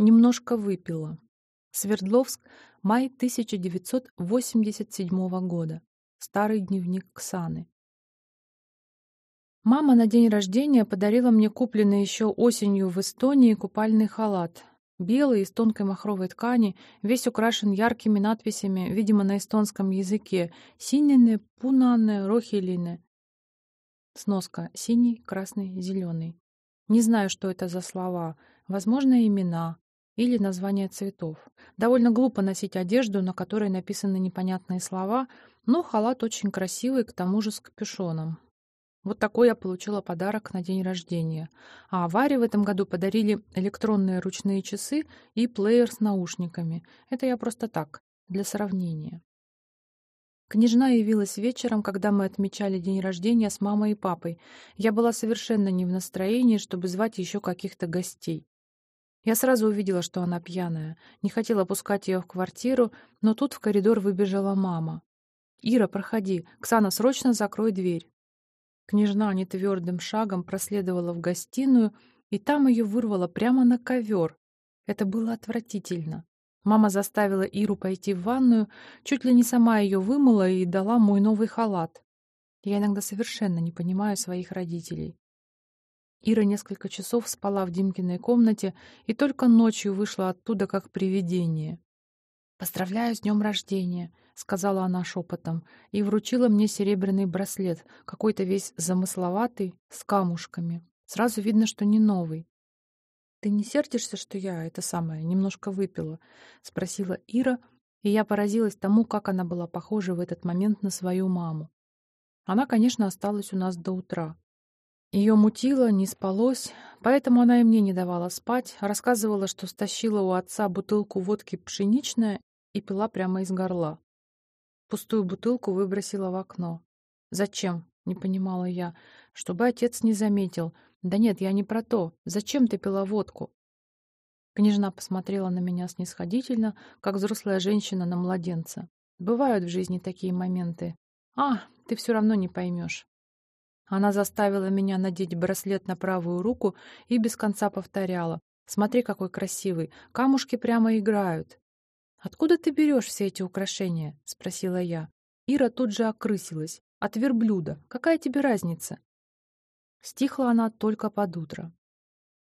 Немножко выпила. Свердловск, май 1987 года. Старый дневник Ксаны. Мама на день рождения подарила мне купленный еще осенью в Эстонии купальный халат. Белый, из тонкой махровой ткани, весь украшен яркими надписями, видимо, на эстонском языке. «Синины», «Пунаны», «Рохилины». Сноска. Синий, красный, зеленый. Не знаю, что это за слова. Возможно, имена или названия цветов. Довольно глупо носить одежду, на которой написаны непонятные слова, но халат очень красивый, к тому же с капюшоном. Вот такой я получила подарок на день рождения. А Варе в этом году подарили электронные ручные часы и плеер с наушниками. Это я просто так, для сравнения. Княжна явилась вечером, когда мы отмечали день рождения с мамой и папой. Я была совершенно не в настроении, чтобы звать еще каких-то гостей. Я сразу увидела, что она пьяная. Не хотела пускать ее в квартиру, но тут в коридор выбежала мама. «Ира, проходи. Ксана, срочно закрой дверь». Княжна нетвердым шагом проследовала в гостиную, и там ее вырвало прямо на ковер. Это было отвратительно. Мама заставила Иру пойти в ванную, чуть ли не сама ее вымыла и дала мой новый халат. Я иногда совершенно не понимаю своих родителей. Ира несколько часов спала в Димкиной комнате и только ночью вышла оттуда как привидение. «Поздравляю с днем рождения», — сказала она шепотом, и вручила мне серебряный браслет, какой-то весь замысловатый, с камушками. Сразу видно, что не новый. «Ты не сердишься, что я, это самое, немножко выпила?» — спросила Ира, и я поразилась тому, как она была похожа в этот момент на свою маму. Она, конечно, осталась у нас до утра. Ее мутило, не спалось, поэтому она и мне не давала спать, рассказывала, что стащила у отца бутылку водки пшеничная и пила прямо из горла. Пустую бутылку выбросила в окно. «Зачем?» — не понимала я. «Чтобы отец не заметил. Да нет, я не про то. Зачем ты пила водку?» Княжна посмотрела на меня снисходительно, как взрослая женщина на младенца. Бывают в жизни такие моменты. «А, ты все равно не поймешь». Она заставила меня надеть браслет на правую руку и без конца повторяла. «Смотри, какой красивый! Камушки прямо играют!» «Откуда ты берешь все эти украшения?» — спросила я. Ира тут же окрысилась. «От верблюда. Какая тебе разница?» Стихла она только под утро.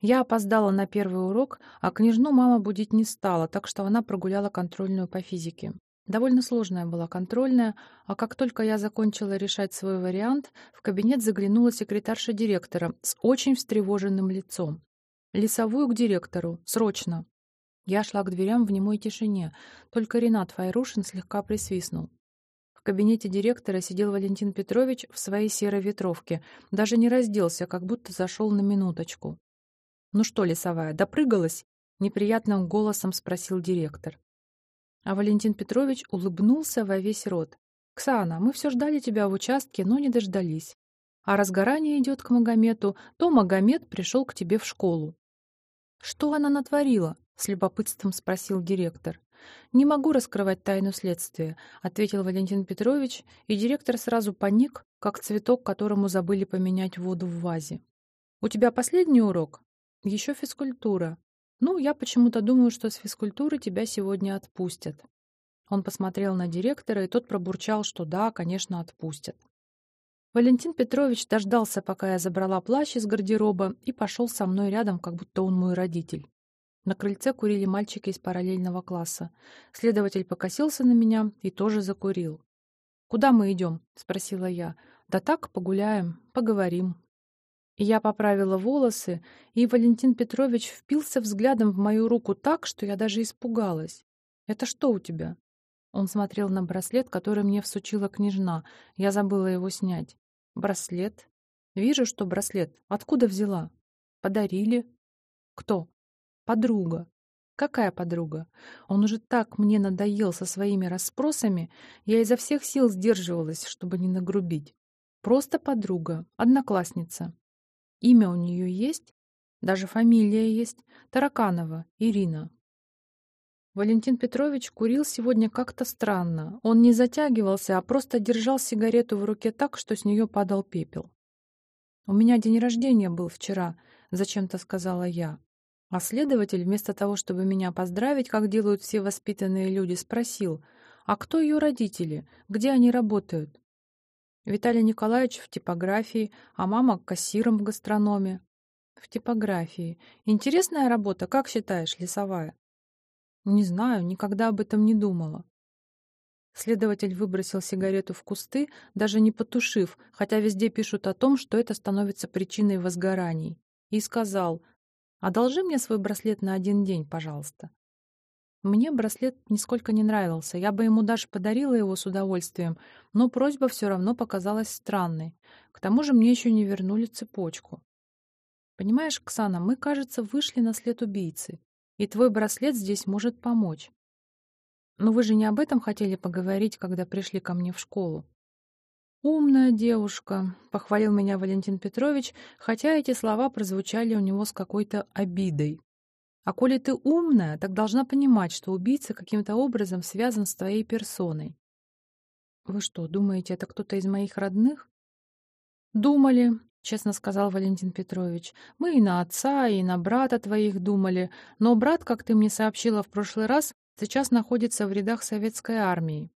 Я опоздала на первый урок, а княжну мама будить не стала, так что она прогуляла контрольную по физике. Довольно сложная была контрольная, а как только я закончила решать свой вариант, в кабинет заглянула секретарша директора с очень встревоженным лицом. «Лесовую к директору. Срочно!» Я шла к дверям в немой тишине, только Ренат Файрушин слегка присвистнул. В кабинете директора сидел Валентин Петрович в своей серой ветровке, даже не разделся, как будто зашел на минуточку. «Ну что, лесовая, допрыгалась?» — неприятным голосом спросил директор. А Валентин Петрович улыбнулся во весь рот. «Ксана, мы все ждали тебя в участке, но не дождались. А разгорание идет к Магомету, то Магомед пришел к тебе в школу». «Что она натворила?» — с любопытством спросил директор. «Не могу раскрывать тайну следствия», — ответил Валентин Петрович, и директор сразу паник, как цветок, которому забыли поменять воду в вазе. «У тебя последний урок?» «Еще физкультура. «Ну, я почему-то думаю, что с физкультуры тебя сегодня отпустят». Он посмотрел на директора, и тот пробурчал, что да, конечно, отпустят. Валентин Петрович дождался, пока я забрала плащ из гардероба, и пошел со мной рядом, как будто он мой родитель. На крыльце курили мальчики из параллельного класса. Следователь покосился на меня и тоже закурил. «Куда мы идем?» — спросила я. «Да так, погуляем, поговорим». Я поправила волосы, и Валентин Петрович впился взглядом в мою руку так, что я даже испугалась. «Это что у тебя?» Он смотрел на браслет, который мне всучила княжна. Я забыла его снять. «Браслет?» «Вижу, что браслет. Откуда взяла?» «Подарили». «Кто?» «Подруга». «Какая подруга?» Он уже так мне надоел со своими расспросами, я изо всех сил сдерживалась, чтобы не нагрубить. «Просто подруга, одноклассница». Имя у нее есть, даже фамилия есть. Тараканова Ирина. Валентин Петрович курил сегодня как-то странно. Он не затягивался, а просто держал сигарету в руке так, что с нее падал пепел. «У меня день рождения был вчера», — зачем-то сказала я. А следователь, вместо того, чтобы меня поздравить, как делают все воспитанные люди, спросил, а кто ее родители, где они работают? Виталий Николаевич в типографии, а мама кассиром в гастрономе. В типографии. Интересная работа, как считаешь, лесовая? Не знаю, никогда об этом не думала. Следователь выбросил сигарету в кусты, даже не потушив, хотя везде пишут о том, что это становится причиной возгораний. И сказал, «Одолжи мне свой браслет на один день, пожалуйста». Мне браслет нисколько не нравился, я бы ему даже подарила его с удовольствием, но просьба все равно показалась странной. К тому же мне еще не вернули цепочку. Понимаешь, Ксана, мы, кажется, вышли на след убийцы, и твой браслет здесь может помочь. Но вы же не об этом хотели поговорить, когда пришли ко мне в школу. «Умная девушка», — похвалил меня Валентин Петрович, хотя эти слова прозвучали у него с какой-то обидой. «А коли ты умная, так должна понимать, что убийца каким-то образом связан с твоей персоной». «Вы что, думаете, это кто-то из моих родных?» «Думали», — честно сказал Валентин Петрович. «Мы и на отца, и на брата твоих думали, но брат, как ты мне сообщила в прошлый раз, Сейчас находится в рядах советской армии.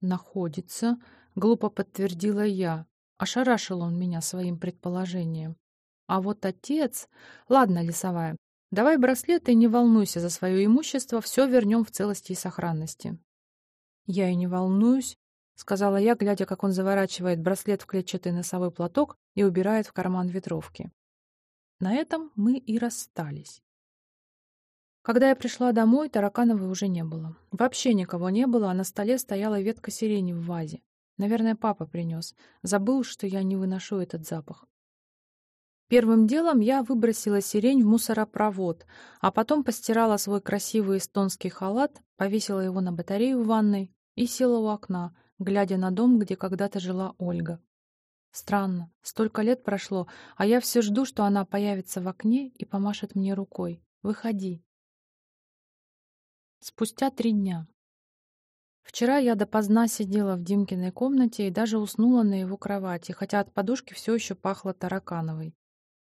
Находится, глупо подтвердила я. Ошарашил он меня своим предположением. А вот отец... Ладно, лесовая, давай браслет и не волнуйся за свое имущество, все вернем в целости и сохранности. Я и не волнуюсь, — сказала я, глядя, как он заворачивает браслет в клетчатый носовой платок и убирает в карман ветровки. На этом мы и расстались. Когда я пришла домой, Таракановой уже не было. Вообще никого не было, а на столе стояла ветка сирени в вазе. Наверное, папа принес. Забыл, что я не выношу этот запах. Первым делом я выбросила сирень в мусоропровод, а потом постирала свой красивый эстонский халат, повесила его на батарею в ванной и села у окна, глядя на дом, где когда-то жила Ольга. Странно, столько лет прошло, а я все жду, что она появится в окне и помашет мне рукой. «Выходи». Спустя три дня. Вчера я допоздна сидела в Димкиной комнате и даже уснула на его кровати, хотя от подушки все еще пахло таракановой.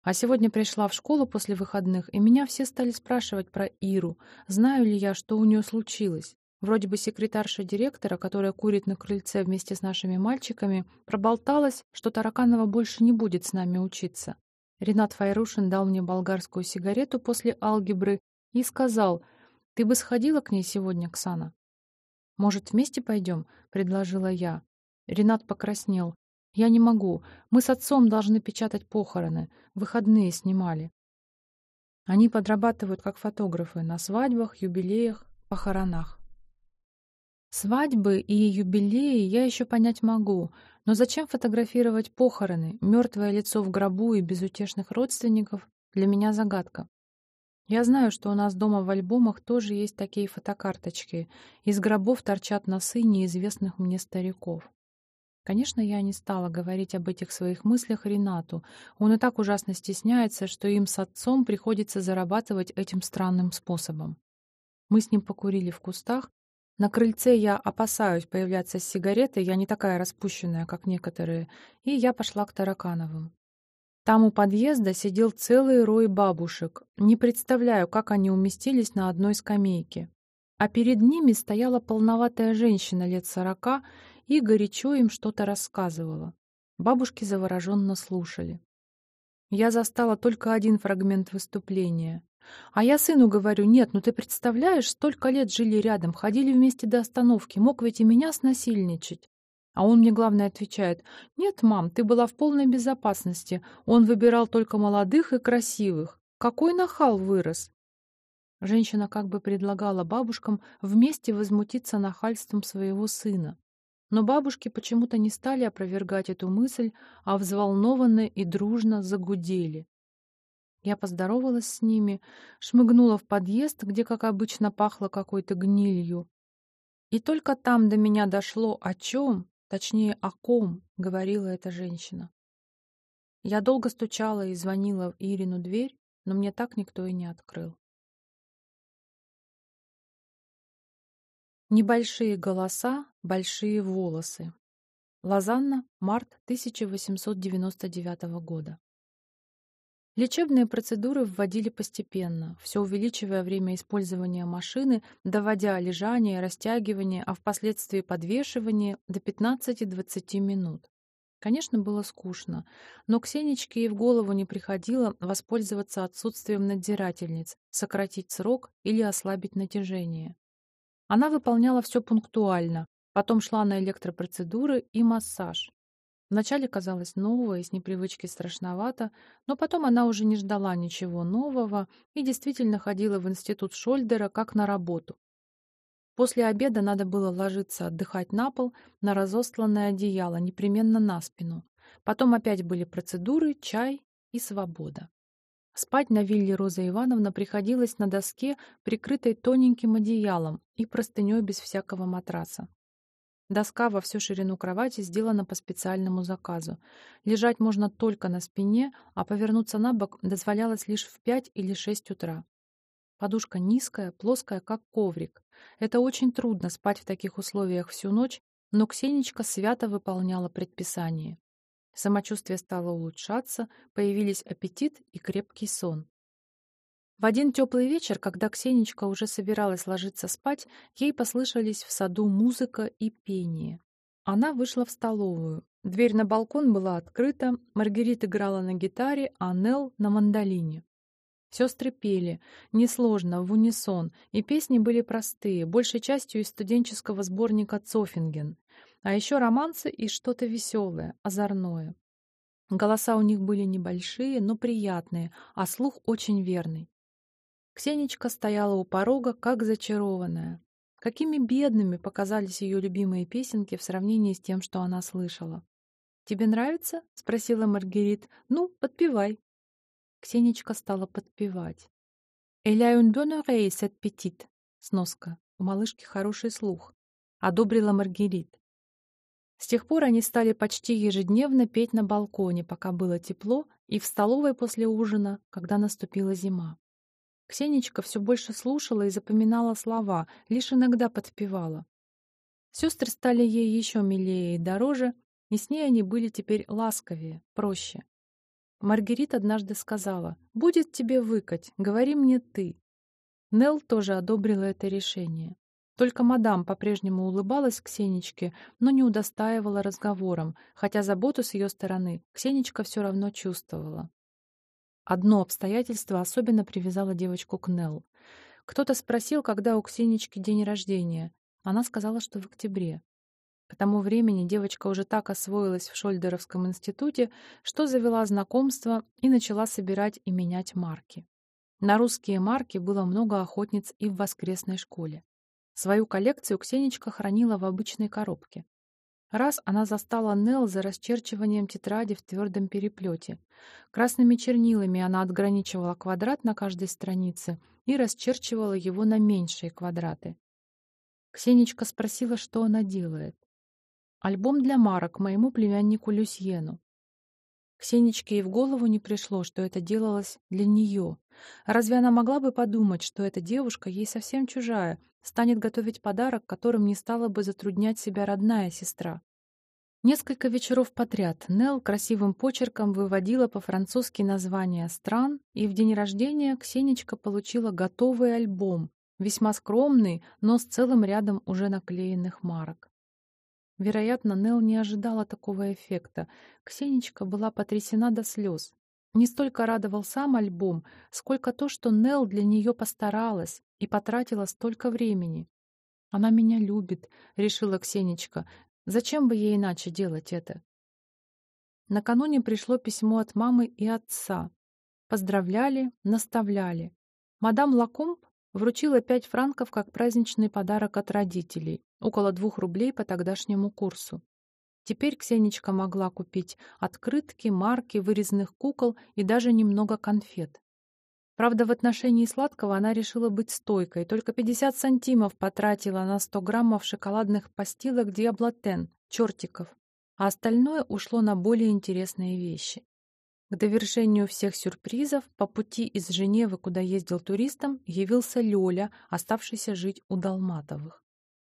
А сегодня пришла в школу после выходных, и меня все стали спрашивать про Иру, знаю ли я, что у нее случилось. Вроде бы секретарша директора, которая курит на крыльце вместе с нашими мальчиками, проболталась, что Тараканова больше не будет с нами учиться. Ренат Файрушин дал мне болгарскую сигарету после алгебры и сказал — ты бы сходила к ней сегодня, Ксана? Может, вместе пойдем? предложила я. Ренат покраснел. Я не могу. Мы с отцом должны печатать похороны. Выходные снимали. Они подрабатывают как фотографы на свадьбах, юбилеях, похоронах. Свадьбы и юбилеи я еще понять могу, но зачем фотографировать похороны, мертвое лицо в гробу и безутешных родственников, для меня загадка. Я знаю, что у нас дома в альбомах тоже есть такие фотокарточки. Из гробов торчат носы неизвестных мне стариков. Конечно, я не стала говорить об этих своих мыслях Ренату. Он и так ужасно стесняется, что им с отцом приходится зарабатывать этим странным способом. Мы с ним покурили в кустах. На крыльце я опасаюсь появляться с сигаретой, я не такая распущенная, как некоторые, и я пошла к Таракановым. Там у подъезда сидел целый рой бабушек. Не представляю, как они уместились на одной скамейке. А перед ними стояла полноватая женщина лет сорока и горячо им что-то рассказывала. Бабушки завороженно слушали. Я застала только один фрагмент выступления. А я сыну говорю, нет, ну ты представляешь, столько лет жили рядом, ходили вместе до остановки, мог ведь и меня снасильничать. А он мне, главное, отвечает, «Нет, мам, ты была в полной безопасности. Он выбирал только молодых и красивых. Какой нахал вырос!» Женщина как бы предлагала бабушкам вместе возмутиться нахальством своего сына. Но бабушки почему-то не стали опровергать эту мысль, а взволнованно и дружно загудели. Я поздоровалась с ними, шмыгнула в подъезд, где, как обычно, пахло какой-то гнилью. И только там до меня дошло, о чем, Точнее, о ком говорила эта женщина. Я долго стучала и звонила в Ирину дверь, но мне так никто и не открыл. Небольшие голоса, большие волосы. Лозанна, март 1899 года. Лечебные процедуры вводили постепенно, все увеличивая время использования машины, доводя лежание, растягивание, а впоследствии подвешивание до 15-20 минут. Конечно, было скучно, но Ксенечке и в голову не приходило воспользоваться отсутствием надзирательниц, сократить срок или ослабить натяжение. Она выполняла все пунктуально, потом шла на электропроцедуры и массаж. Вначале казалось новое с непривычки страшновато, но потом она уже не ждала ничего нового и действительно ходила в институт Шольдера как на работу. После обеда надо было ложиться отдыхать на пол, на разостланное одеяло, непременно на спину. Потом опять были процедуры, чай и свобода. Спать на вилле Роза Ивановна приходилось на доске, прикрытой тоненьким одеялом и простыней без всякого матраса. Доска во всю ширину кровати сделана по специальному заказу. Лежать можно только на спине, а повернуться на бок дозволялось лишь в 5 или 6 утра. Подушка низкая, плоская, как коврик. Это очень трудно спать в таких условиях всю ночь, но Ксенечка свято выполняла предписание. Самочувствие стало улучшаться, появились аппетит и крепкий сон. В один теплый вечер, когда Ксенечка уже собиралась ложиться спать, ей послышались в саду музыка и пение. Она вышла в столовую. Дверь на балкон была открыта, Маргарит играла на гитаре, а Нелл — на мандолине. Сестры пели, несложно, в унисон, и песни были простые, большей частью из студенческого сборника «Цофинген». А еще романсы и что-то веселое, озорное. Голоса у них были небольшие, но приятные, а слух очень верный. Ксенечка стояла у порога, как зачарованная. Какими бедными показались ее любимые песенки в сравнении с тем, что она слышала. «Тебе нравится?» — спросила Маргарит. «Ну, подпевай». Ксенечка стала подпевать. «Elle a une bonne oreille, cette petite». Сноска. У малышки хороший слух. Одобрила Маргарит. С тех пор они стали почти ежедневно петь на балконе, пока было тепло, и в столовой после ужина, когда наступила зима. Ксенечка все больше слушала и запоминала слова, лишь иногда подпевала. Сестры стали ей еще милее и дороже, и с ней они были теперь ласковее, проще. Маргарита однажды сказала, «Будет тебе выкать, говори мне ты». Нелл тоже одобрила это решение. Только мадам по-прежнему улыбалась Ксенечке, но не удостаивала разговором, хотя заботу с ее стороны Ксенечка все равно чувствовала. Одно обстоятельство особенно привязало девочку к Нелл. Кто-то спросил, когда у Ксенечки день рождения. Она сказала, что в октябре. К тому времени девочка уже так освоилась в Шольдеровском институте, что завела знакомство и начала собирать и менять марки. На русские марки было много охотниц и в воскресной школе. Свою коллекцию Ксенечка хранила в обычной коробке. Раз она застала Нелл за расчерчиванием тетради в твердом переплете. Красными чернилами она отграничивала квадрат на каждой странице и расчерчивала его на меньшие квадраты. Ксенечка спросила, что она делает. «Альбом для марок моему племяннику Люсьену». Ксенечке и в голову не пришло, что это делалось для нее. Разве она могла бы подумать, что эта девушка ей совсем чужая, станет готовить подарок, которым не стала бы затруднять себя родная сестра. Несколько вечеров подряд Нелл красивым почерком выводила по-французски названия стран, и в день рождения Ксенечка получила готовый альбом, весьма скромный, но с целым рядом уже наклеенных марок. Вероятно, Нелл не ожидала такого эффекта. Ксенечка была потрясена до слез. Не столько радовал сам альбом, сколько то, что Нелл для нее постаралась и потратила столько времени. «Она меня любит», — решила Ксенечка. «Зачем бы ей иначе делать это?» Накануне пришло письмо от мамы и отца. Поздравляли, наставляли. Мадам Лакомб вручила пять франков как праздничный подарок от родителей, около двух рублей по тогдашнему курсу. Теперь Ксенечка могла купить открытки, марки, вырезанных кукол и даже немного конфет. Правда, в отношении сладкого она решила быть стойкой, только 50 сантимов потратила на 100 граммов шоколадных постилок Диаблотен, чертиков, а остальное ушло на более интересные вещи. К довершению всех сюрпризов по пути из Женевы, куда ездил туристом, явился Лёля, оставшийся жить у Долматовых.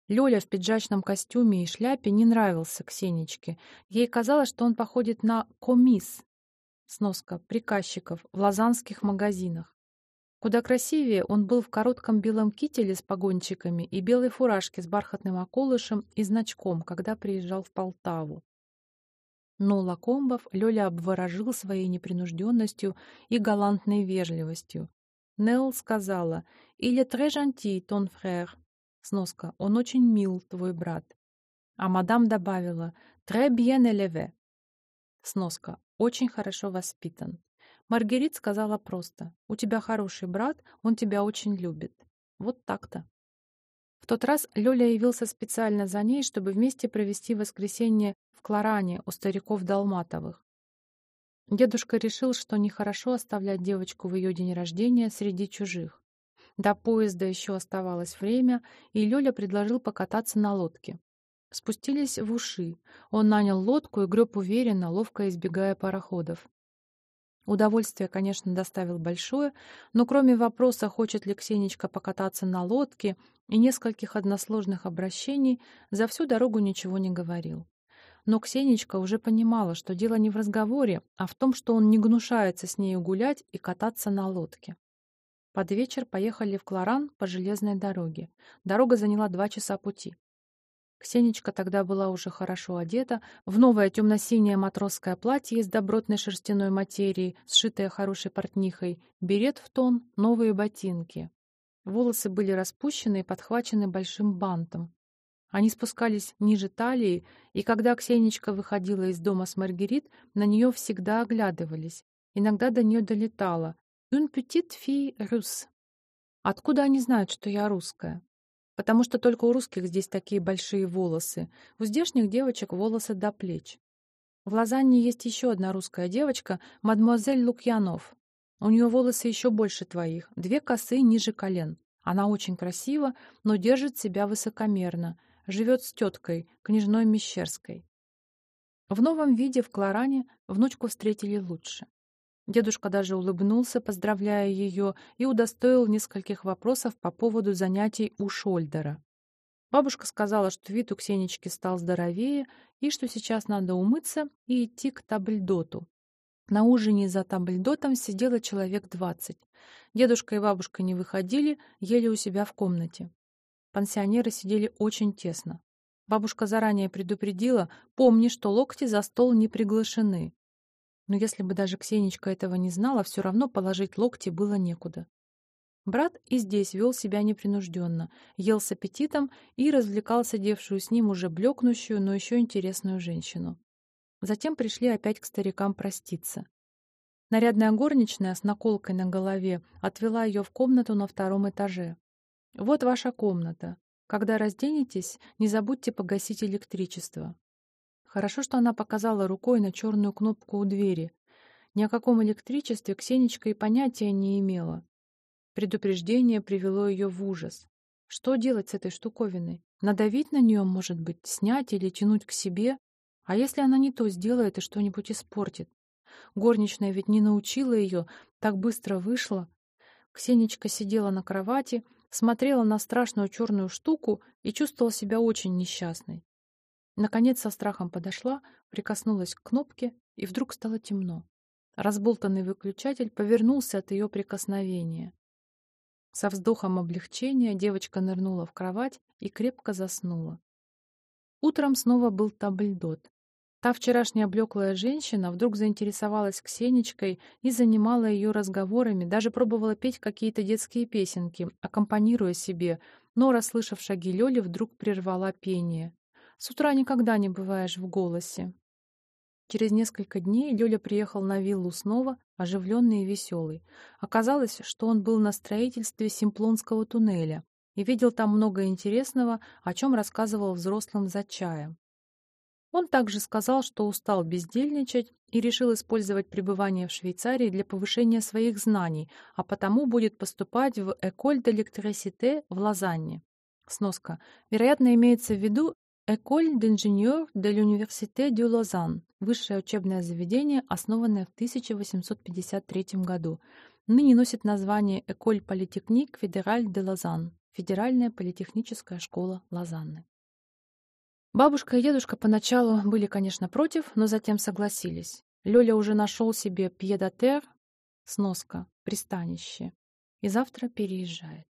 Лёля в пиджачном костюме и шляпе не нравился Ксенечке. Ей казалось, что он походит на комис. Сноска. Приказчиков. В лазанских магазинах. Куда красивее он был в коротком белом кителе с погончиками и белой фуражке с бархатным околышем и значком, когда приезжал в Полтаву. Но Лакомбов Лёля обворожил своей непринужденностью и галантной вежливостью. Нелл сказала «Il est très gentil, ton frère». Сноска «Он очень мил, твой брат». А мадам добавила «Très bien élevé». Сноска «Очень хорошо воспитан». Маргерит сказала просто «У тебя хороший брат, он тебя очень любит». Вот так-то. В тот раз Лёля явился специально за ней, чтобы вместе провести воскресенье в Кларане у стариков Долматовых. Дедушка решил, что нехорошо оставлять девочку в ее день рождения среди чужих. До поезда еще оставалось время, и Лёля предложил покататься на лодке. Спустились в уши. Он нанял лодку и греб уверенно, ловко избегая пароходов. Удовольствие, конечно, доставил большое, но кроме вопроса, хочет ли Ксенечка покататься на лодке, и нескольких односложных обращений, за всю дорогу ничего не говорил. Но Ксенечка уже понимала, что дело не в разговоре, а в том, что он не гнушается с нею гулять и кататься на лодке. Под вечер поехали в Кларан по железной дороге. Дорога заняла два часа пути. Ксенечка тогда была уже хорошо одета, в новое темно-синее матросское платье из добротной шерстяной материи, сшитое хорошей портнихой, берет в тон, новые ботинки. Волосы были распущены и подхвачены большим бантом. Они спускались ниже талии, и когда Ксенечка выходила из дома с Маргерит, на нее всегда оглядывались. Иногда до нее долетало «Une petite fille russe». Откуда они знают, что я русская? потому что только у русских здесь такие большие волосы. У здешних девочек волосы до плеч. В Лозанне есть еще одна русская девочка, мадемуазель Лукьянов. У нее волосы еще больше твоих, две косы ниже колен. Она очень красива, но держит себя высокомерно. Живет с теткой, княжной Мещерской. В новом виде в Кларане внучку встретили лучше. Дедушка даже улыбнулся, поздравляя ее, и удостоил нескольких вопросов по поводу занятий у Шольдера. Бабушка сказала, что вид у Ксенечки стал здоровее, и что сейчас надо умыться и идти к табльдоту. На ужине за табльдотом сидело человек двадцать. Дедушка и бабушка не выходили, ели у себя в комнате. Пансионеры сидели очень тесно. Бабушка заранее предупредила, помни, что локти за стол не приглашены. Но если бы даже Ксенечка этого не знала, все равно положить локти было некуда. Брат и здесь вел себя непринужденно, ел с аппетитом и развлекал сидевшую с ним уже блекнущую, но еще интересную женщину. Затем пришли опять к старикам проститься. Нарядная горничная с наколкой на голове отвела ее в комнату на втором этаже. «Вот ваша комната. Когда разденетесь, не забудьте погасить электричество. Хорошо, что она показала рукой на черную кнопку у двери. Ни о каком электричестве Ксенечка и понятия не имела. Предупреждение привело ее в ужас. Что делать с этой штуковиной? Надавить на нее, может быть, снять или тянуть к себе? А если она не то сделает и что-нибудь испортит? Горничная ведь не научила ее, так быстро вышла. Ксенечка сидела на кровати, смотрела на страшную черную штуку и чувствовала себя очень несчастной. Наконец со страхом подошла, прикоснулась к кнопке, и вдруг стало темно. Разболтанный выключатель повернулся от ее прикосновения. Со вздохом облегчения девочка нырнула в кровать и крепко заснула. Утром снова был табльдот. Та вчерашняя блеклая женщина вдруг заинтересовалась Ксенечкой и занимала ее разговорами, даже пробовала петь какие-то детские песенки, аккомпанируя себе, но, расслышав шаги Лёли, вдруг прервала пение. С утра никогда не бываешь в голосе. Через несколько дней Лёля приехал на виллу снова, оживленный и веселый. Оказалось, что он был на строительстве Симплонского туннеля и видел там много интересного, о чем рассказывал взрослым за чаем. Он также сказал, что устал бездельничать и решил использовать пребывание в Швейцарии для повышения своих знаний, а потому будет поступать в École d'électricité в Лозанне. Сноска. Вероятно, имеется в виду École d'ingénieurs de l'Université de Lausanne – высшее учебное заведение, основанное в 1853 году. Ныне носит название École Polytechnique Fédérale de Lausanne – Федеральная политехническая школа Лозанны. Бабушка и дедушка поначалу были, конечно, против, но затем согласились. Лёля уже нашел себе пьедотер, сноска, пристанище, и завтра переезжает.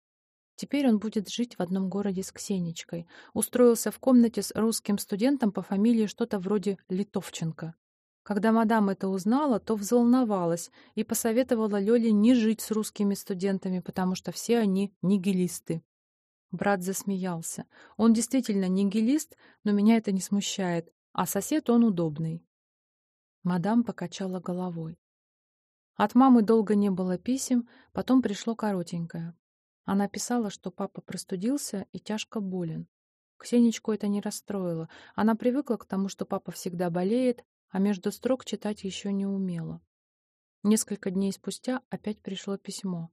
Теперь он будет жить в одном городе с Ксенечкой. Устроился в комнате с русским студентом по фамилии что-то вроде Литовченко. Когда мадам это узнала, то взволновалась и посоветовала Лёле не жить с русскими студентами, потому что все они нигилисты. Брат засмеялся. Он действительно нигилист, но меня это не смущает, а сосед он удобный. Мадам покачала головой. От мамы долго не было писем, потом пришло коротенькое. Она писала, что папа простудился и тяжко болен. Ксенечку это не расстроило. Она привыкла к тому, что папа всегда болеет, а между строк читать еще не умела. Несколько дней спустя опять пришло письмо.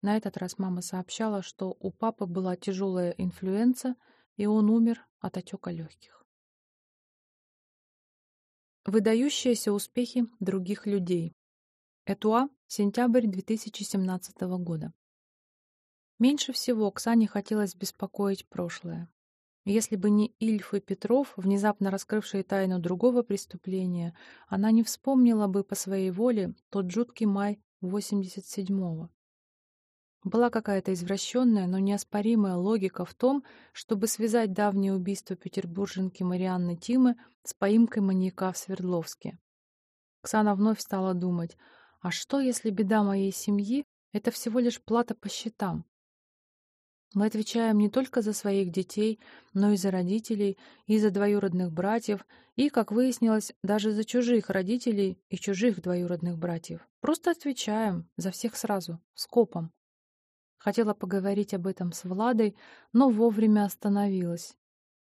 На этот раз мама сообщала, что у папы была тяжелая инфлюенция, и он умер от отека легких. Выдающиеся успехи других людей. Этуа, сентябрь 2017 года. Меньше всего Оксане хотелось беспокоить прошлое. Если бы не Ильф и Петров, внезапно раскрывшие тайну другого преступления, она не вспомнила бы по своей воле тот жуткий май 87-го. Была какая-то извращенная, но неоспоримая логика в том, чтобы связать давнее убийство петербурженки Марианны Тимы с поимкой маньяка в Свердловске. Оксана вновь стала думать, а что, если беда моей семьи — это всего лишь плата по счетам? Мы отвечаем не только за своих детей, но и за родителей, и за двоюродных братьев, и, как выяснилось, даже за чужих родителей и чужих двоюродных братьев. Просто отвечаем за всех сразу, скопом. Хотела поговорить об этом с Владой, но вовремя остановилась.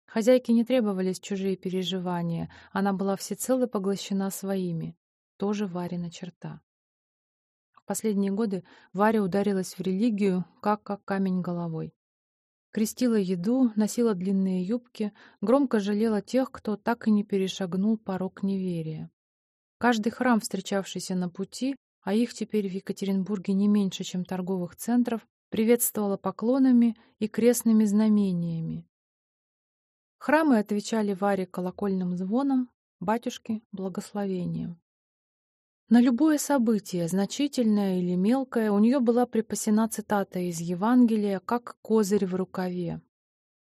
Хозяйке не требовались чужие переживания, она была всецело поглощена своими. Тоже Варина черта. В последние годы Варя ударилась в религию, как как камень головой. Крестила еду, носила длинные юбки, громко жалела тех, кто так и не перешагнул порог неверия. Каждый храм, встречавшийся на пути, а их теперь в Екатеринбурге не меньше, чем торговых центров, приветствовала поклонами и крестными знамениями. Храмы отвечали Варе колокольным звоном, батюшке — благословением. На любое событие, значительное или мелкое, у нее была припасена цитата из Евангелия, как козырь в рукаве.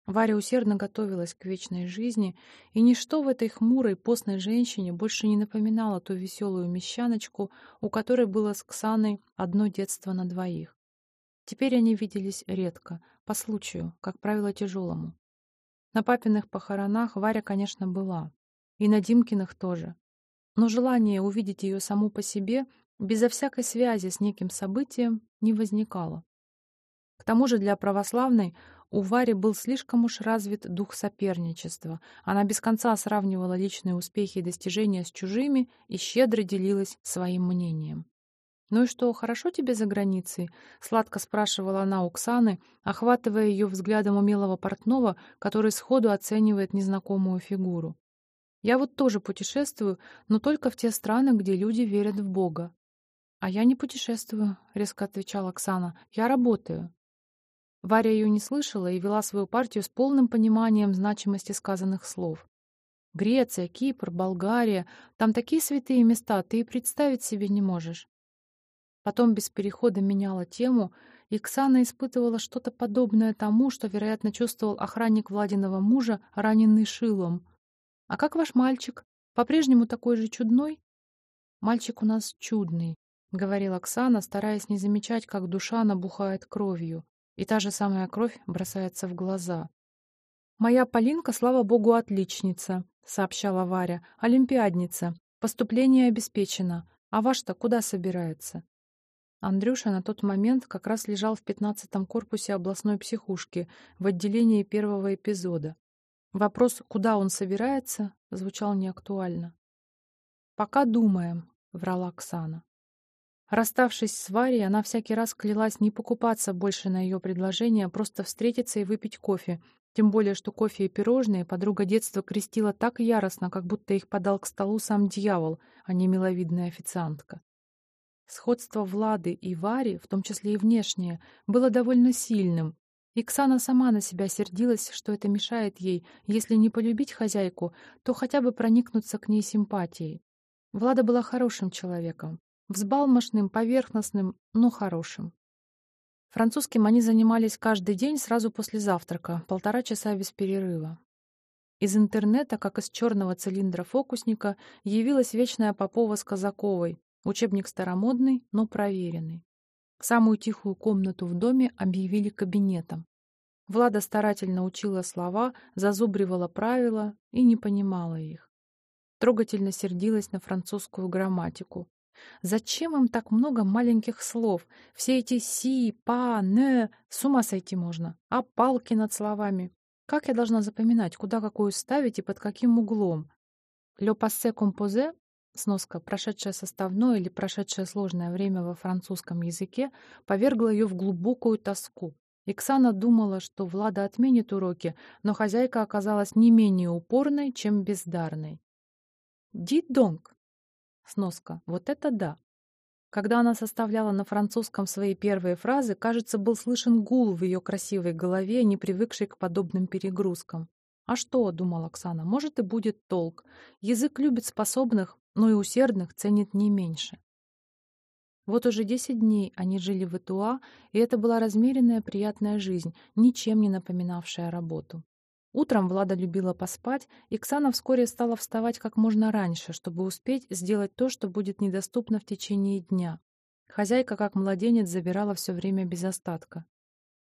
Варя усердно готовилась к вечной жизни, и ничто в этой хмурой, постной женщине больше не напоминало ту веселую мещаночку, у которой было с Ксаной одно детство на двоих. Теперь они виделись редко, по случаю, как правило, тяжелому. На папиных похоронах Варя, конечно, была. И на Димкиных тоже. Но желание увидеть ее саму по себе, безо всякой связи с неким событием, не возникало. К тому же для православной у Вари был слишком уж развит дух соперничества. Она без конца сравнивала личные успехи и достижения с чужими и щедро делилась своим мнением. «Ну и что, хорошо тебе за границей?» — сладко спрашивала она Оксаны, охватывая ее взглядом умелого портного, который сходу оценивает незнакомую фигуру. «Я вот тоже путешествую, но только в те страны, где люди верят в Бога». «А я не путешествую», — резко отвечала Оксана. «Я работаю». Варя ее не слышала и вела свою партию с полным пониманием значимости сказанных слов. «Греция, Кипр, Болгария — там такие святые места, ты и представить себе не можешь». Потом без перехода меняла тему, и Ксана испытывала что-то подобное тому, что, вероятно, чувствовал охранник Владиного мужа, раненый шилом. «А как ваш мальчик? По-прежнему такой же чудной?» «Мальчик у нас чудный», — говорила Оксана, стараясь не замечать, как душа набухает кровью, и та же самая кровь бросается в глаза. «Моя Полинка, слава богу, отличница», — сообщала Варя, — «олимпиадница. Поступление обеспечено. А ваш-то куда собирается?» Андрюша на тот момент как раз лежал в пятнадцатом корпусе областной психушки в отделении первого эпизода. Вопрос, куда он собирается, звучал неактуально. «Пока думаем», — врала Оксана. Расставшись с Варей, она всякий раз клялась не покупаться больше на ее предложение, а просто встретиться и выпить кофе, тем более, что кофе и пирожные подруга детства крестила так яростно, как будто их подал к столу сам дьявол, а не миловидная официантка. Сходство Влады и Вари, в том числе и внешнее, было довольно сильным. Иксана сама на себя сердилась, что это мешает ей, если не полюбить хозяйку, то хотя бы проникнуться к ней симпатией. Влада была хорошим человеком. Взбалмошным, поверхностным, но хорошим. Французским они занимались каждый день сразу после завтрака, полтора часа без перерыва. Из интернета, как из черного цилиндра фокусника, явилась вечная Попова с Казаковой, учебник старомодный, но проверенный. Самую тихую комнату в доме объявили кабинетом. Влада старательно учила слова, зазубривала правила и не понимала их. Трогательно сердилась на французскую грамматику. Зачем им так много маленьких слов? Все эти «си», «па», «не» — с ума сойти можно. А палки над словами? Как я должна запоминать, куда какую ставить и под каким углом? «Le passé composé» сноска, прошедшее составное или прошедшее сложное время во французском языке, повергла ее в глубокую тоску. Иксана думала, что Влада отменит уроки, но хозяйка оказалась не менее упорной, чем бездарной. «Дит донг!» Сноска. Вот это да. Когда она составляла на французском свои первые фразы, кажется, был слышен гул в ее красивой голове, не привыкшей к подобным перегрузкам. «А что?» — думала Оксана. «Может, и будет толк. Язык любит способных, но и усердных ценит не меньше». Вот уже десять дней они жили в Этуа, и это была размеренная приятная жизнь, ничем не напоминавшая работу. Утром Влада любила поспать, и Ксана вскоре стала вставать как можно раньше, чтобы успеть сделать то, что будет недоступно в течение дня. Хозяйка, как младенец, забирала все время без остатка.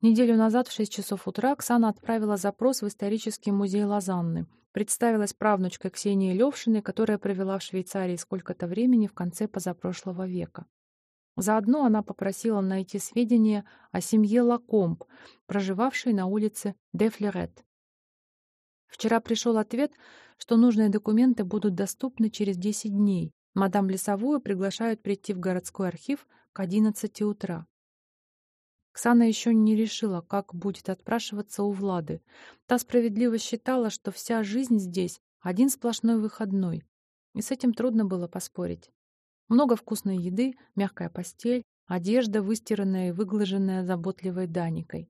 Неделю назад в 6 часов утра Ксана отправила запрос в исторический музей Лозанны, представилась правнучкой Ксении Левшиной, которая провела в Швейцарии сколько-то времени в конце позапрошлого века. Заодно она попросила найти сведения о семье Лакомб, проживавшей на улице Дефлерет. Вчера пришел ответ, что нужные документы будут доступны через 10 дней. Мадам Лесовую приглашают прийти в городской архив к 11 утра. Ксана еще не решила, как будет отпрашиваться у Влады. Та справедливо считала, что вся жизнь здесь — один сплошной выходной. И с этим трудно было поспорить. Много вкусной еды, мягкая постель, одежда, выстиранная и выглаженная заботливой Даникой.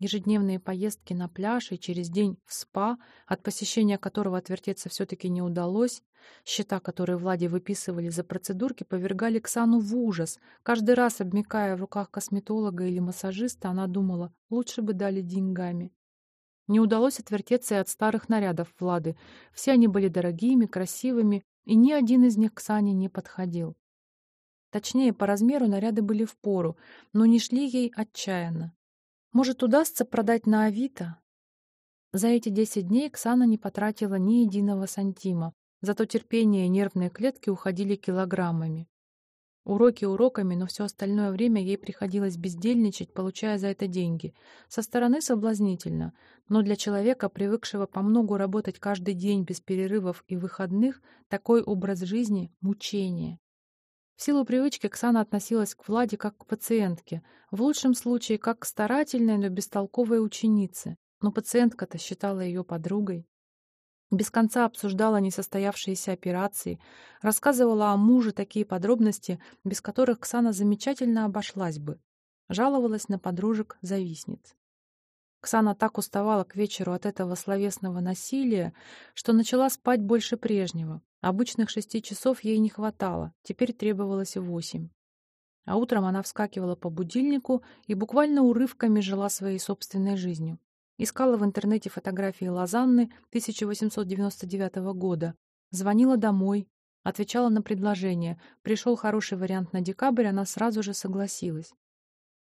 Ежедневные поездки на пляж и через день в спа, от посещения которого отвертеться все-таки не удалось, счета, которые Владе выписывали за процедурки, повергали Ксану в ужас. Каждый раз, обмикая в руках косметолога или массажиста, она думала, лучше бы дали деньгами. Не удалось отвертеться и от старых нарядов Влады. Все они были дорогими, красивыми, и ни один из них к Сане не подходил. Точнее, по размеру наряды были в пору, но не шли ей отчаянно. Может, удастся продать на Авито? За эти десять дней Ксана не потратила ни единого сантима, зато терпение и нервные клетки уходили килограммами. Уроки уроками, но все остальное время ей приходилось бездельничать, получая за это деньги. Со стороны соблазнительно, но для человека, привыкшего по многу работать каждый день без перерывов и выходных, такой образ жизни — мучение. В силу привычки Оксана относилась к Владе как к пациентке, в лучшем случае как к старательной, но бестолковой ученице. Но пациентка-то считала ее подругой. Без конца обсуждала несостоявшиеся операции, рассказывала о муже такие подробности, без которых Ксана замечательно обошлась бы. Жаловалась на подружек-завистниц. Ксана так уставала к вечеру от этого словесного насилия, что начала спать больше прежнего. Обычных шести часов ей не хватало, теперь требовалось восемь. А утром она вскакивала по будильнику и буквально урывками жила своей собственной жизнью. Искала в интернете фотографии Лозанны 1899 года, звонила домой, отвечала на предложение. Пришел хороший вариант на декабрь, она сразу же согласилась.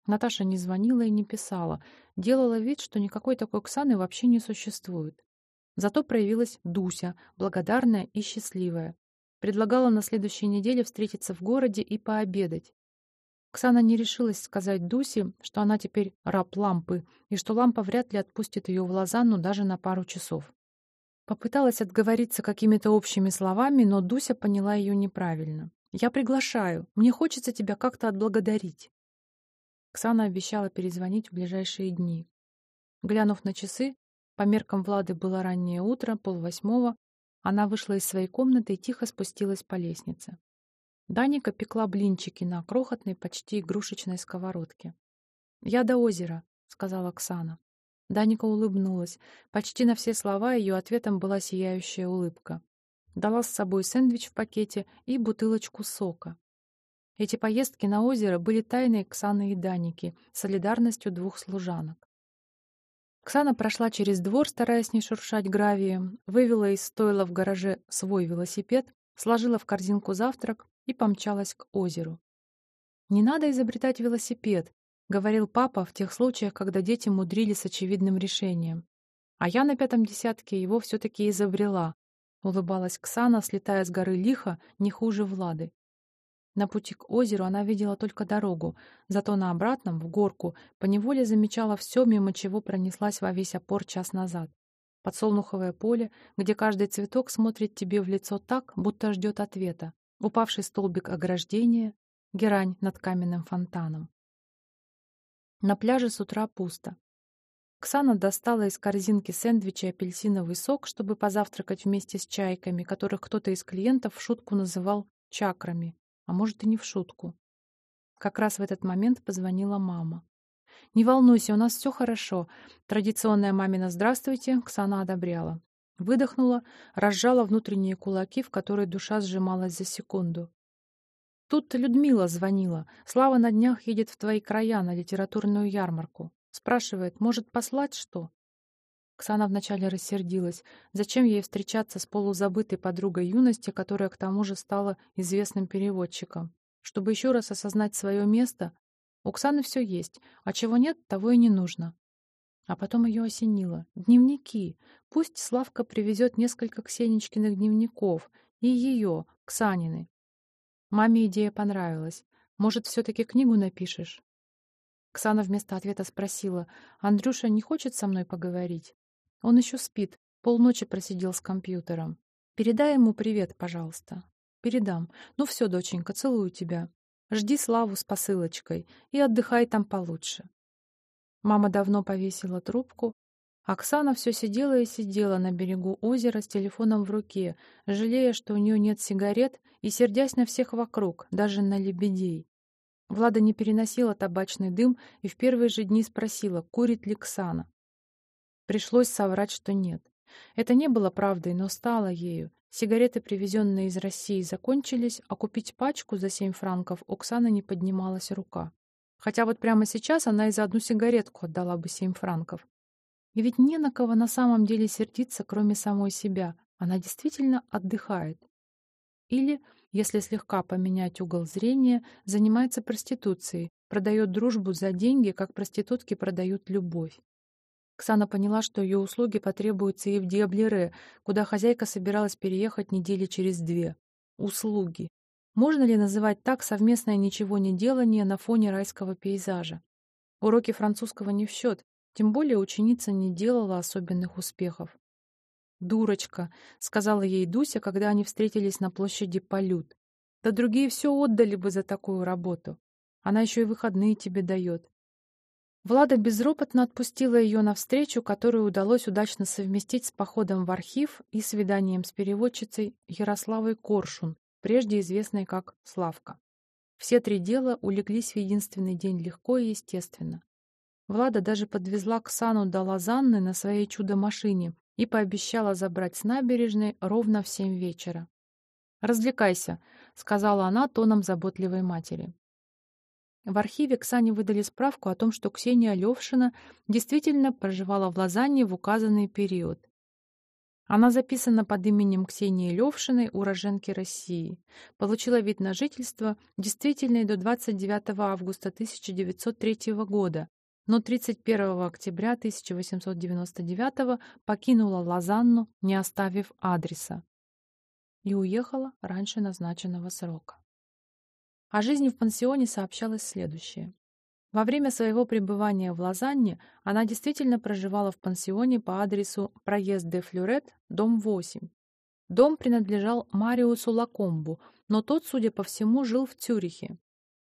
Наташа не звонила и не писала, делала вид, что никакой такой Оксаны вообще не существует. Зато проявилась Дуся, благодарная и счастливая. Предлагала на следующей неделе встретиться в городе и пообедать. Ксана не решилась сказать Дусе, что она теперь раб лампы, и что лампа вряд ли отпустит ее в Лозанну даже на пару часов. Попыталась отговориться какими-то общими словами, но Дуся поняла ее неправильно. «Я приглашаю. Мне хочется тебя как-то отблагодарить». Ксана обещала перезвонить в ближайшие дни. Глянув на часы, по меркам Влады было раннее утро, полвосьмого. Она вышла из своей комнаты и тихо спустилась по лестнице. Даника пекла блинчики на крохотной, почти игрушечной сковородке. «Я до озера», — сказала Оксана. Даника улыбнулась. Почти на все слова ее ответом была сияющая улыбка. дала с собой сэндвич в пакете и бутылочку сока. Эти поездки на озеро были тайной Ксаны и Даники, солидарностью двух служанок. Ксана прошла через двор, стараясь не шуршать гравием, вывела из стойла в гараже свой велосипед, сложила в корзинку завтрак и помчалась к озеру. «Не надо изобретать велосипед», — говорил папа в тех случаях, когда дети мудрили с очевидным решением. «А я на пятом десятке его все-таки изобрела», — улыбалась Ксана, слетая с горы лихо, не хуже Влады. На пути к озеру она видела только дорогу, зато на обратном, в горку, поневоле замечала все, мимо чего пронеслась во весь опор час назад. Подсолнуховое поле, где каждый цветок смотрит тебе в лицо так, будто ждет ответа. Упавший столбик ограждения, герань над каменным фонтаном. На пляже с утра пусто. Ксана достала из корзинки сэндвича апельсиновый сок, чтобы позавтракать вместе с чайками, которых кто-то из клиентов в шутку называл чакрами а может и не в шутку. Как раз в этот момент позвонила мама. «Не волнуйся, у нас все хорошо». Традиционное мамина «здравствуйте» Ксана одобряла. Выдохнула, разжала внутренние кулаки, в которые душа сжималась за секунду. «Тут Людмила звонила. Слава на днях едет в твои края на литературную ярмарку. Спрашивает, может, послать что?» Ксана вначале рассердилась. Зачем ей встречаться с полузабытой подругой юности, которая к тому же стала известным переводчиком? Чтобы еще раз осознать свое место? У Ксаны все есть, а чего нет, того и не нужно. А потом ее осенило. Дневники. Пусть Славка привезет несколько Ксенечкиных дневников. И ее, Ксанины. Маме идея понравилась. Может, все-таки книгу напишешь? Ксана вместо ответа спросила, «Андрюша не хочет со мной поговорить?» Он еще спит, полночи просидел с компьютером. Передай ему привет, пожалуйста. Передам. Ну все, доченька, целую тебя. Жди Славу с посылочкой и отдыхай там получше. Мама давно повесила трубку. Оксана все сидела и сидела на берегу озера с телефоном в руке, жалея, что у нее нет сигарет, и сердясь на всех вокруг, даже на лебедей. Влада не переносила табачный дым и в первые же дни спросила, курит ли Ксана. Пришлось соврать, что нет. Это не было правдой, но стало ею. Сигареты, привезенные из России, закончились, а купить пачку за семь франков Оксана не поднималась рука. Хотя вот прямо сейчас она и за одну сигаретку отдала бы семь франков. И ведь не на кого на самом деле сердиться, кроме самой себя. Она действительно отдыхает. Или, если слегка поменять угол зрения, занимается проституцией, продает дружбу за деньги, как проститутки продают любовь. Ксана поняла, что ее услуги потребуются и в Диаблере, куда хозяйка собиралась переехать недели через две. Услуги. Можно ли называть так совместное ничего не делание на фоне райского пейзажа? Уроки французского не в счет, тем более ученица не делала особенных успехов. «Дурочка», — сказала ей Дуся, когда они встретились на площади Полют. «Да другие все отдали бы за такую работу. Она еще и выходные тебе дает. Влада безропотно отпустила ее на встречу, которую удалось удачно совместить с походом в архив и свиданием с переводчицей Ярославой Коршун, прежде известной как Славка. Все три дела улеглись в единственный день легко и естественно. Влада даже подвезла Ксану до Лозанны на своей чудо-машине и пообещала забрать с набережной ровно в семь вечера. «Развлекайся», — сказала она тоном заботливой матери. В архиве Ксане выдали справку о том, что Ксения Левшина действительно проживала в Лозанне в указанный период. Она записана под именем Ксении Левшиной, уроженки России. Получила вид на жительство, действительный до 29 августа 1903 года, но 31 октября 1899 покинула Лозанну, не оставив адреса, и уехала раньше назначенного срока. О жизни в пансионе сообщалось следующее. Во время своего пребывания в Лозанне она действительно проживала в пансионе по адресу проезд де Флюрет, дом 8. Дом принадлежал Мариусу Лакомбу, но тот, судя по всему, жил в Цюрихе.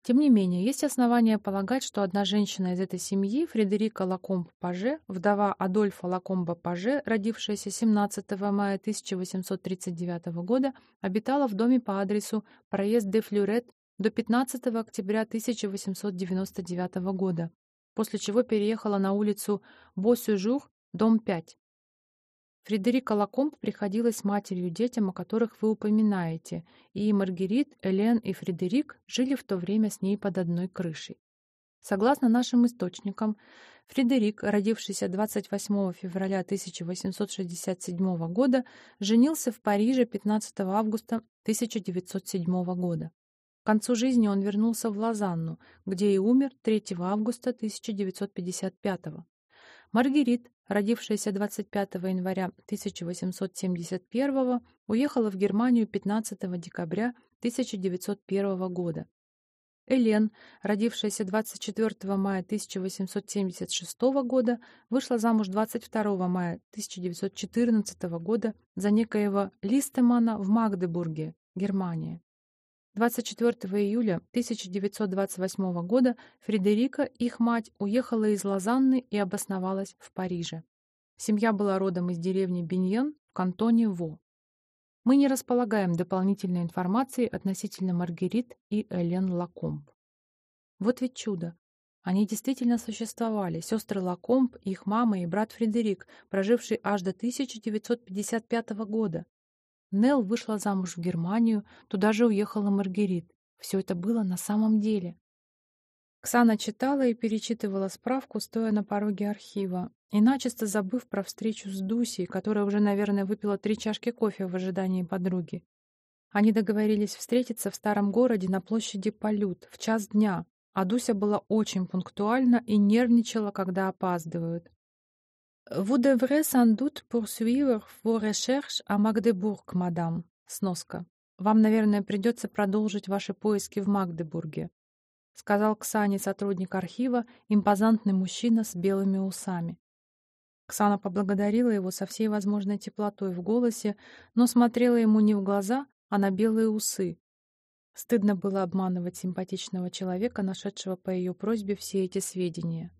Тем не менее, есть основания полагать, что одна женщина из этой семьи, Фредерика Лакомб-Паже, вдова Адольфа Лакомба-Паже, родившаяся 17 мая 1839 года, обитала в доме по адресу проезд де Флюрет, до 15 октября 1899 года, после чего переехала на улицу Босюжур, дом 5. Фредерика Лакомб приходилась матерью детям, о которых вы упоминаете, и Маргерит, Элен и Фредерик жили в то время с ней под одной крышей. Согласно нашим источникам, Фредерик, родившийся 28 февраля 1867 года, женился в Париже 15 августа 1907 года. К концу жизни он вернулся в Лозанну, где и умер 3 августа 1955 года. Маргерит, родившаяся 25 января 1871 уехала в Германию 15 декабря 1901 года. Элен, родившаяся 24 мая 1876 года, вышла замуж 22 мая 1914 года за некоего Листемана в Магдебурге, Германия. 24 июля 1928 года Фредерика, их мать, уехала из Лозанны и обосновалась в Париже. Семья была родом из деревни Беньен в кантоне Во. Мы не располагаем дополнительной информацией относительно Маргерит и Элен Лакомб. Вот ведь чудо. Они действительно существовали, сестры Лакомб, их мама и брат Фредерик, проживший аж до 1955 года. Нелл вышла замуж в Германию, туда же уехала Маргерит. Все это было на самом деле. Ксана читала и перечитывала справку, стоя на пороге архива, и начисто забыв про встречу с Дусей, которая уже, наверное, выпила три чашки кофе в ожидании подруги. Они договорились встретиться в старом городе на площади Полют в час дня, а Дуся была очень пунктуальна и нервничала, когда опаздывают. «Vous devrez sans doute poursuivre vos recherches à мадам». Сноска. «Вам, наверное, придется продолжить ваши поиски в Магдебурге», сказал Ксане сотрудник архива, импозантный мужчина с белыми усами. Ксана поблагодарила его со всей возможной теплотой в голосе, но смотрела ему не в глаза, а на белые усы. Стыдно было обманывать симпатичного человека, нашедшего по ее просьбе все эти сведения.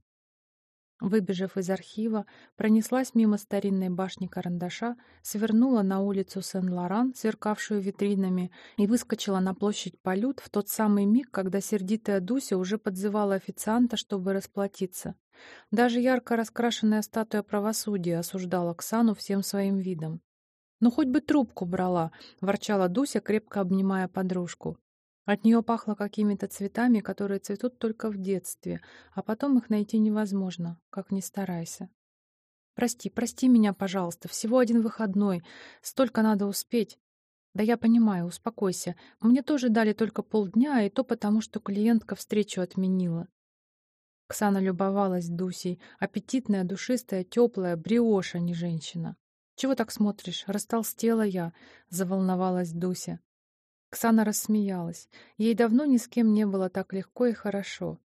Выбежав из архива, пронеслась мимо старинной башни карандаша, свернула на улицу Сен-Лоран, сверкавшую витринами, и выскочила на площадь Полют в тот самый миг, когда сердитая Дуся уже подзывала официанта, чтобы расплатиться. Даже ярко раскрашенная статуя правосудия осуждала Оксану всем своим видом. «Ну, хоть бы трубку брала!» — ворчала Дуся, крепко обнимая подружку. От нее пахло какими-то цветами, которые цветут только в детстве, а потом их найти невозможно, как ни старайся. «Прости, прости меня, пожалуйста, всего один выходной, столько надо успеть». «Да я понимаю, успокойся. Мне тоже дали только полдня, и то потому, что клиентка встречу отменила». Ксана любовалась Дусей, аппетитная, душистая, теплая, бриоша, не женщина. «Чего так смотришь? Растолстела я», — заволновалась Дуся. Ксана рассмеялась. Ей давно ни с кем не было так легко и хорошо.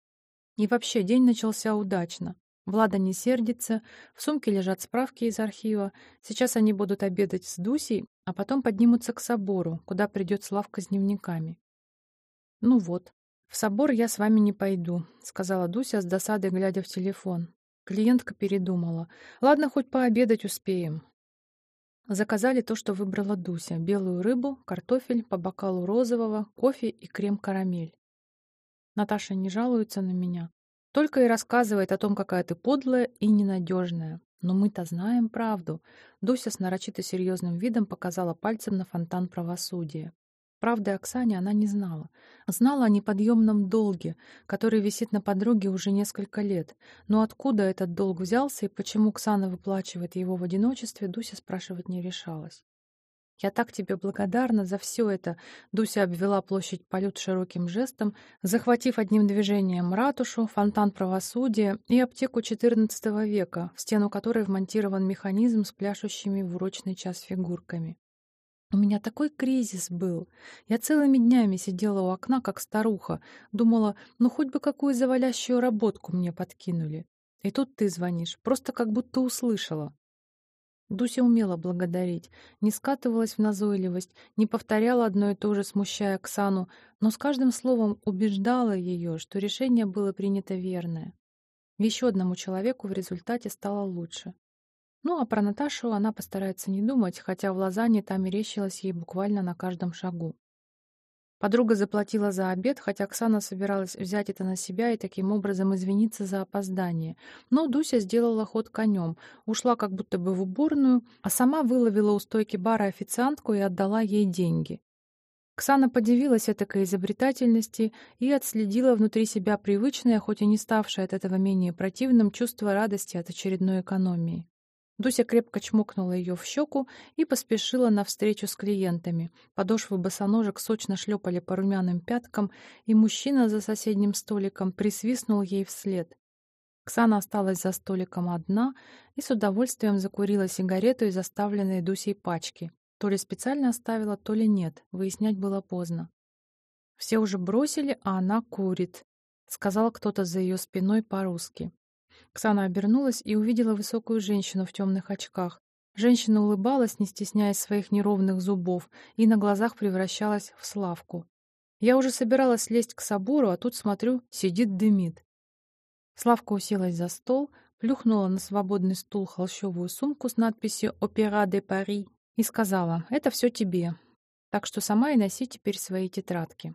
И вообще день начался удачно. Влада не сердится, в сумке лежат справки из архива. Сейчас они будут обедать с Дусей, а потом поднимутся к собору, куда придет Славка с дневниками. «Ну вот, в собор я с вами не пойду», — сказала Дуся с досадой, глядя в телефон. Клиентка передумала. «Ладно, хоть пообедать успеем. Заказали то, что выбрала Дуся. Белую рыбу, картофель, по бокалу розового, кофе и крем-карамель. Наташа не жалуется на меня. Только и рассказывает о том, какая ты подлая и ненадежная. Но мы-то знаем правду. Дуся с нарочито серьезным видом показала пальцем на фонтан правосудия. Правды Оксане она не знала. Знала о неподъемном долге, который висит на подруге уже несколько лет. Но откуда этот долг взялся и почему Оксана выплачивает его в одиночестве, Дуся спрашивать не решалась. «Я так тебе благодарна за все это!» Дуся обвела площадь полют широким жестом, захватив одним движением ратушу, фонтан правосудия и аптеку XIV века, в стену которой вмонтирован механизм с пляшущими в урочный час фигурками. У меня такой кризис был. Я целыми днями сидела у окна, как старуха. Думала, ну хоть бы какую завалящую работку мне подкинули. И тут ты звонишь, просто как будто услышала. Дуся умела благодарить, не скатывалась в назойливость, не повторяла одно и то же, смущая Оксану, но с каждым словом убеждала ее, что решение было принято верное. Еще одному человеку в результате стало лучше. Ну, а про Наташу она постарается не думать, хотя в Лозанне там мерещилась ей буквально на каждом шагу. Подруга заплатила за обед, хотя Оксана собиралась взять это на себя и таким образом извиниться за опоздание. Но Дуся сделала ход конем, ушла как будто бы в уборную, а сама выловила у стойки бара официантку и отдала ей деньги. Ксана подивилась этакой изобретательности и отследила внутри себя привычное, хоть и не ставшее от этого менее противным, чувство радости от очередной экономии. Дуся крепко чмокнула ее в щеку и поспешила навстречу с клиентами. Подошвы босоножек сочно шлепали по румяным пяткам, и мужчина за соседним столиком присвистнул ей вслед. Ксана осталась за столиком одна и с удовольствием закурила сигарету из оставленной Дусей пачки. То ли специально оставила, то ли нет, выяснять было поздно. «Все уже бросили, а она курит», — сказал кто-то за ее спиной по-русски. Ксана обернулась и увидела высокую женщину в темных очках. Женщина улыбалась, не стесняясь своих неровных зубов, и на глазах превращалась в Славку. Я уже собиралась слезть к собору, а тут, смотрю, сидит дымит. Славка уселась за стол, плюхнула на свободный стул холщовую сумку с надписью «Опера де Пари» и сказала «Это все тебе, так что сама и носи теперь свои тетрадки».